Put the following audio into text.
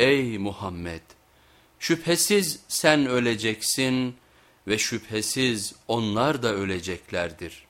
ey Muhammed şüphesiz sen öleceksin ve şüphesiz onlar da öleceklerdir.''